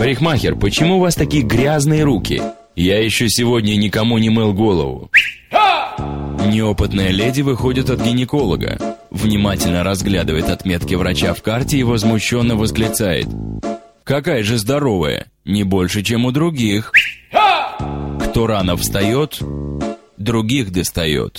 Парикмахер, почему у вас такие грязные руки? Я еще сегодня никому не мыл голову. Неопытная леди выходит от гинеколога, внимательно разглядывает отметки врача в карте и возмущенно восклицает. «Какая же здоровая! Не больше, чем у других!» Кто рано встает, других достает.